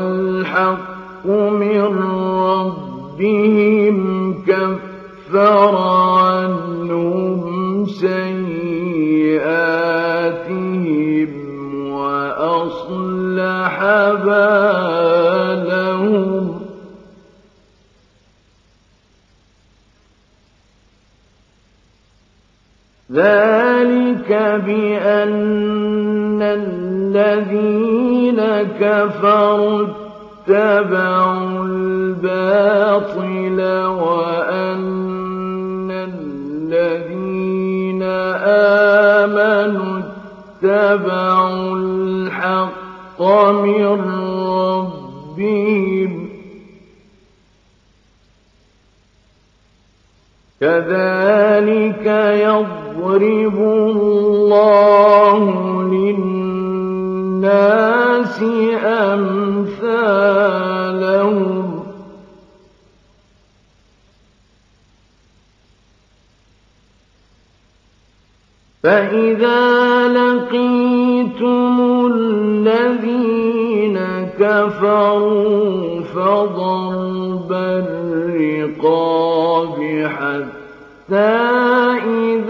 الحق من ربهم كفر عنهم سيئاتهم وأصلح بالهم. ذلك بأن الذين كفروا اتبعوا الباطل وأن الذين آمنوا اتبعوا الحق من ربهم. كذلك يضرب الله للناس أمثالهم. فإذا الذين كفروا فضرب الرقاب حتى إذا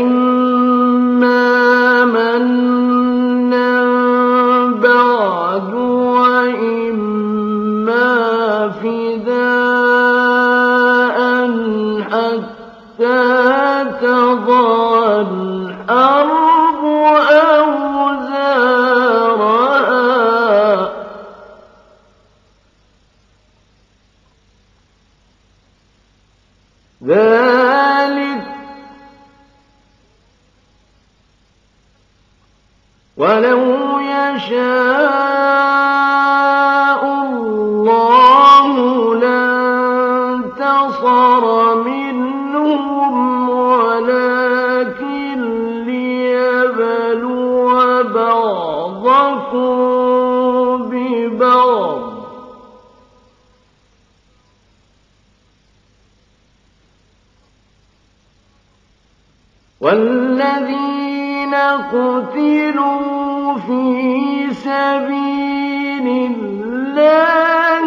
والذين قتلوا في سبيل الله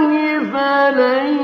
فلن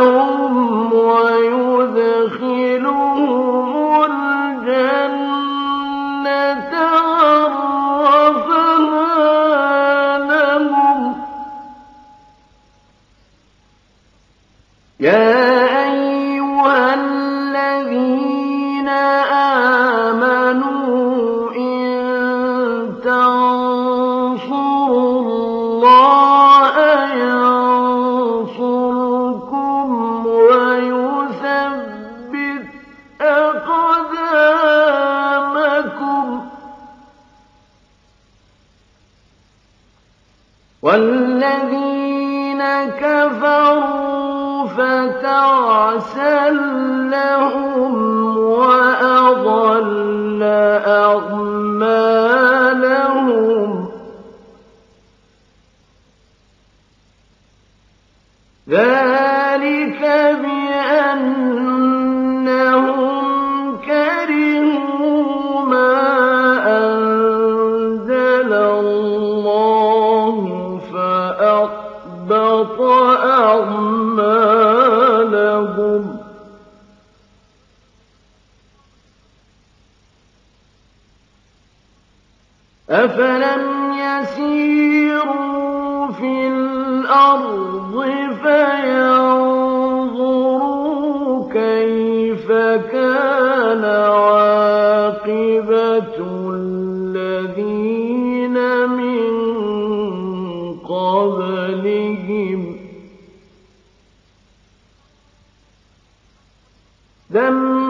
Yeah. them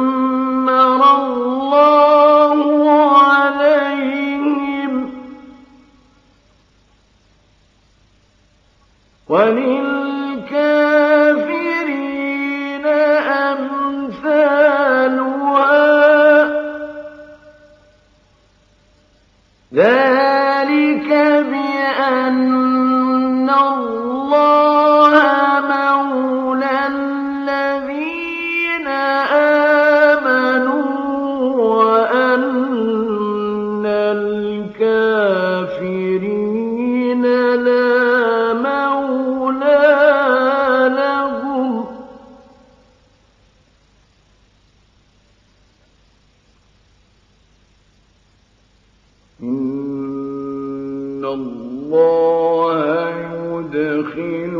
الله يدخل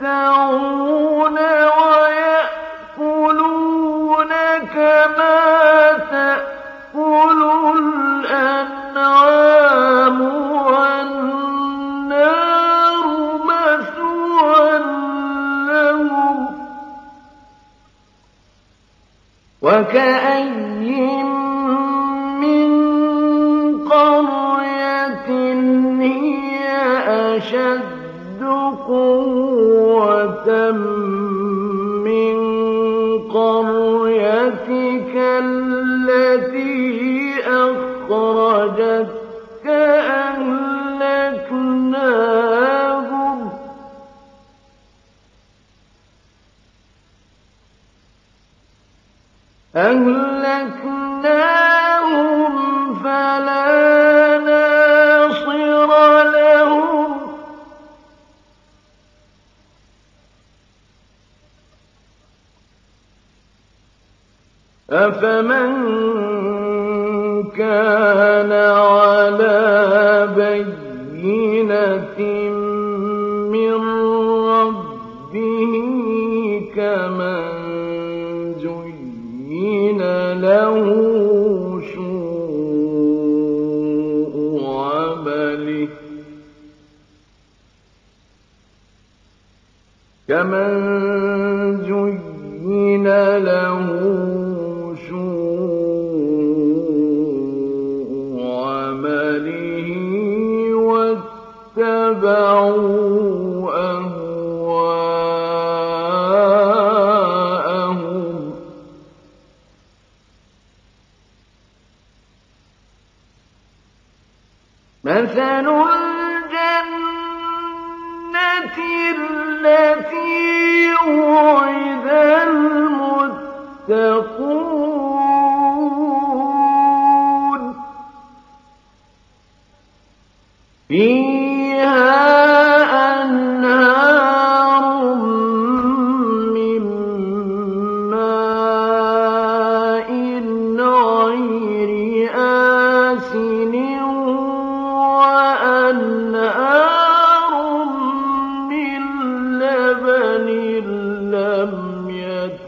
يتمتعون ويأكلون كما تأكل الأنعام والنار مثوى لهم. وكأن أهلكنا اتَّبَعُوا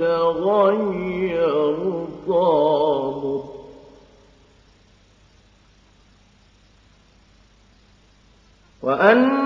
يتغير طعمه وأن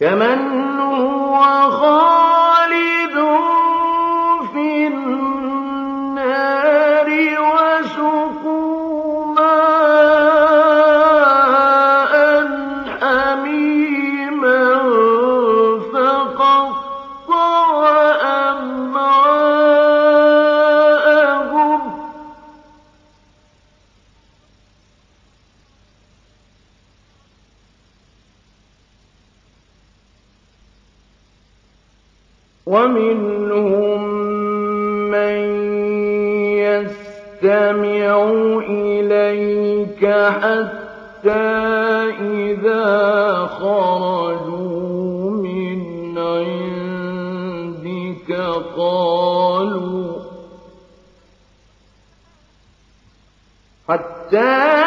كمن قالوا حتى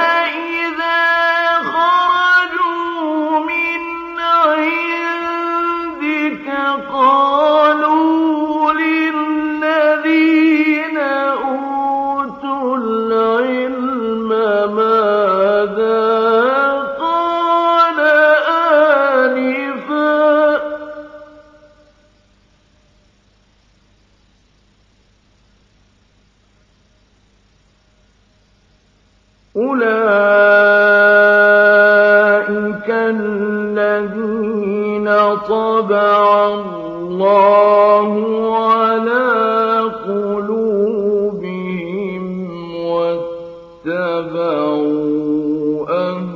أهواءهم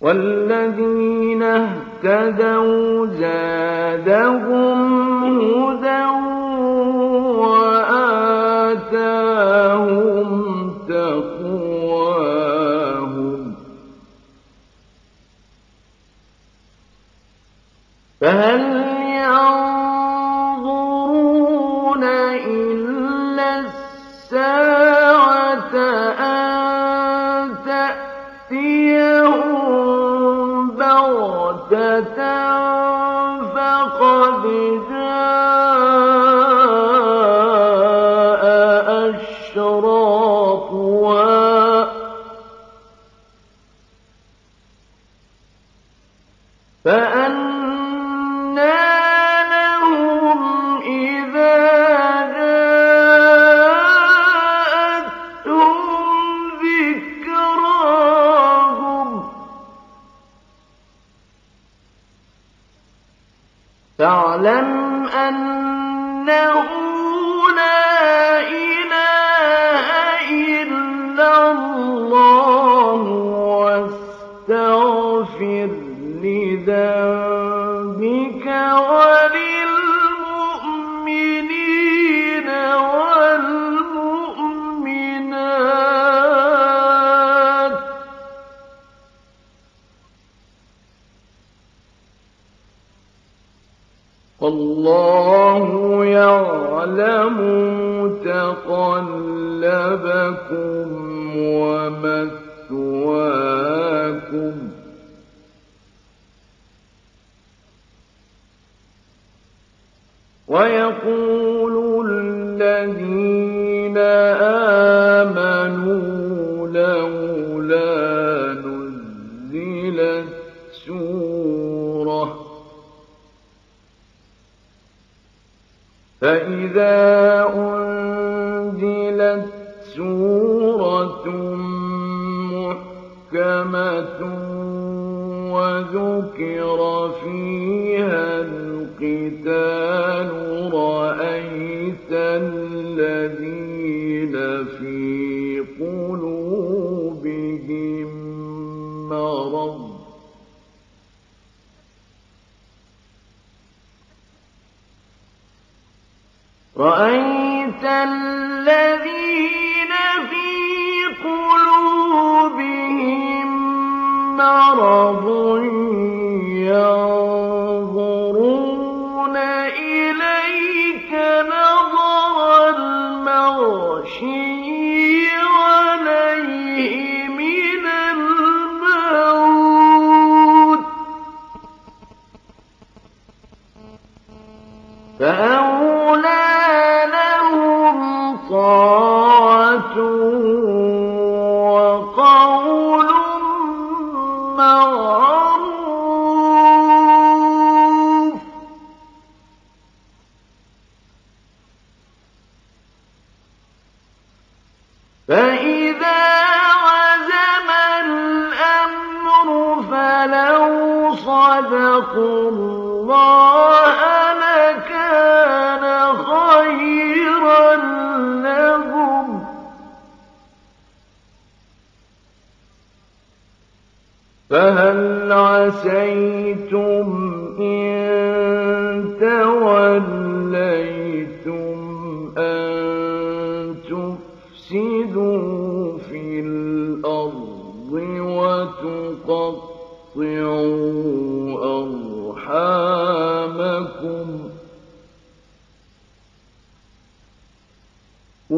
والذين اهتدوا زادهم ذكرا والله يعلم متقلبكم ومثواكم. ويقول فإذا أنزلت سورة محكمة وذكر فيها القتال Oh.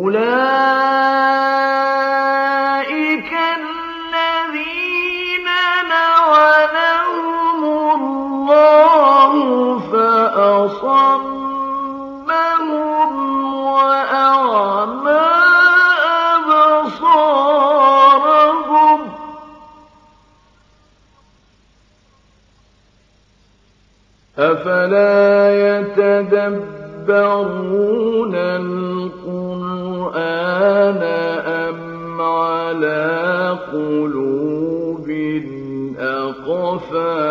أولئك الذين الله فأصمهم أبصارهم. أفلا يتدبرون قلوب أقفالها.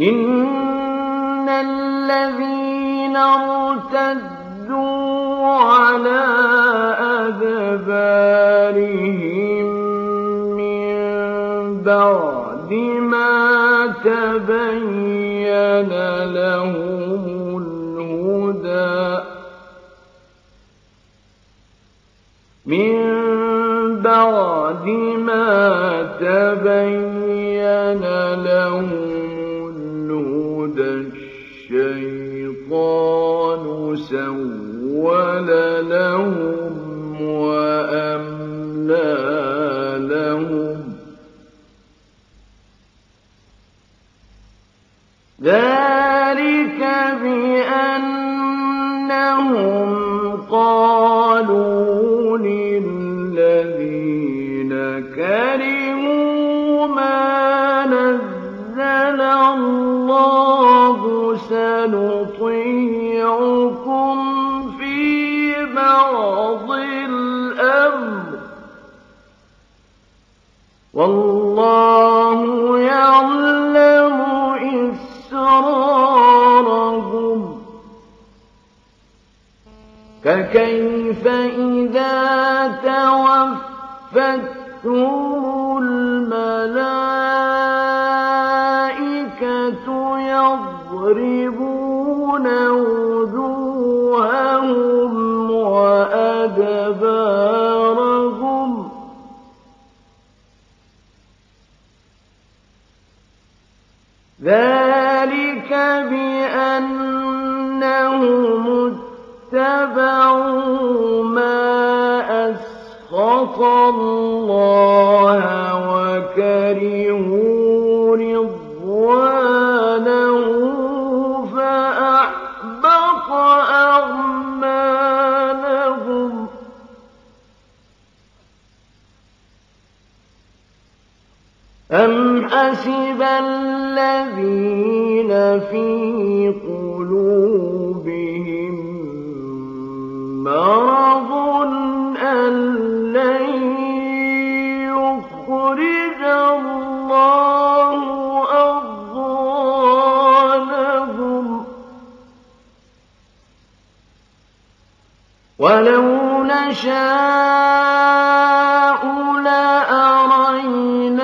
إن الذين ارتدوا على أدبارهم من بعد ما تبين لهم من بعد ما تبين لهم الهدى الشيطان سول لهم وأملى لهم. ذلك ذلك بأنهم اتبعوا ما أسخط الله وكرهوا رضوانه فأحبط أعمالهم. أم حسب الذين في قلوبهم مرض أن لن يخرج الله ولو نشاء لأرينا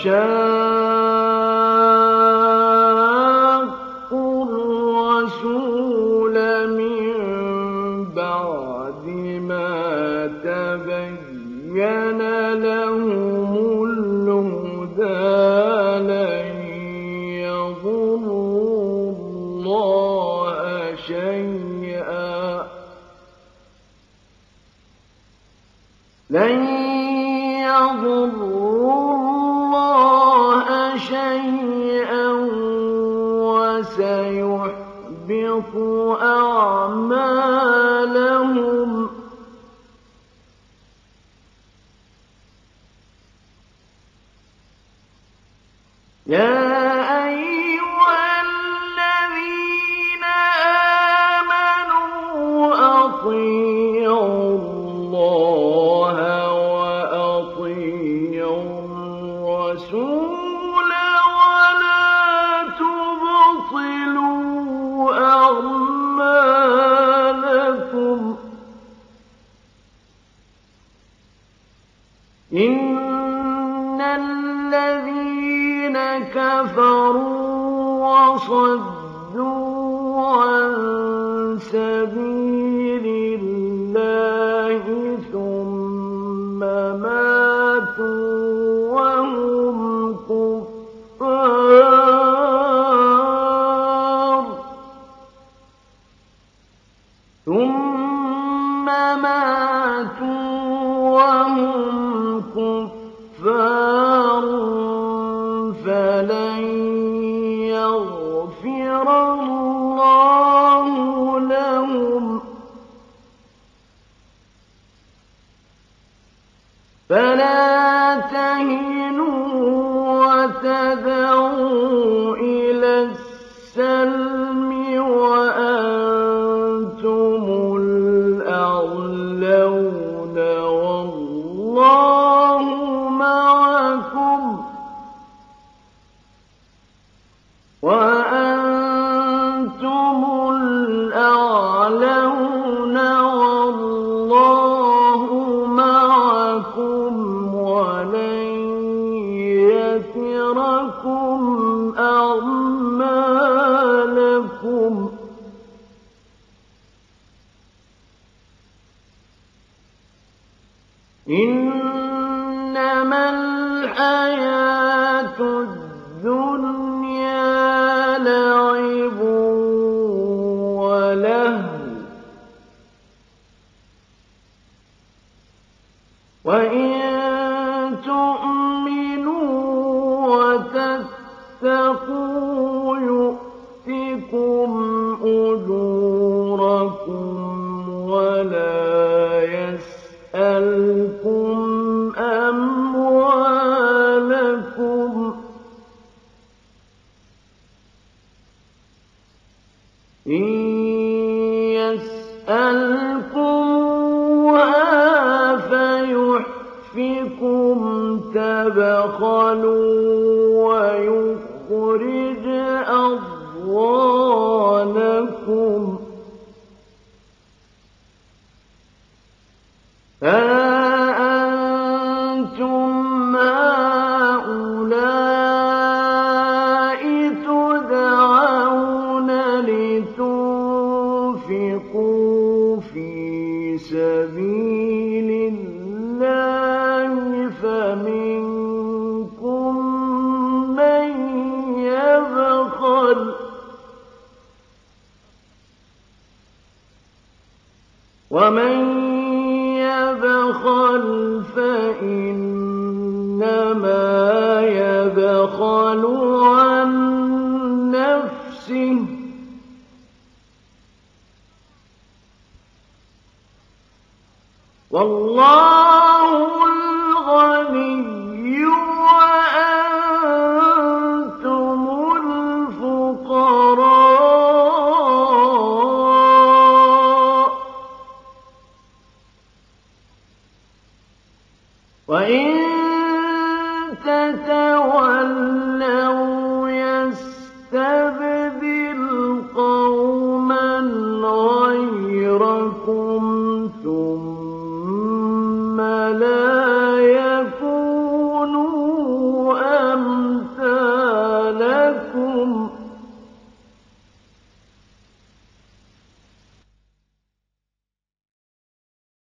يَشَاءُ علينا إنما الحياة الدنيا لعب ولهو وإن فيحفكم تبخلوا ويخرج أضوانكم ومن يبخل فإنما يبخل عن نفسه والله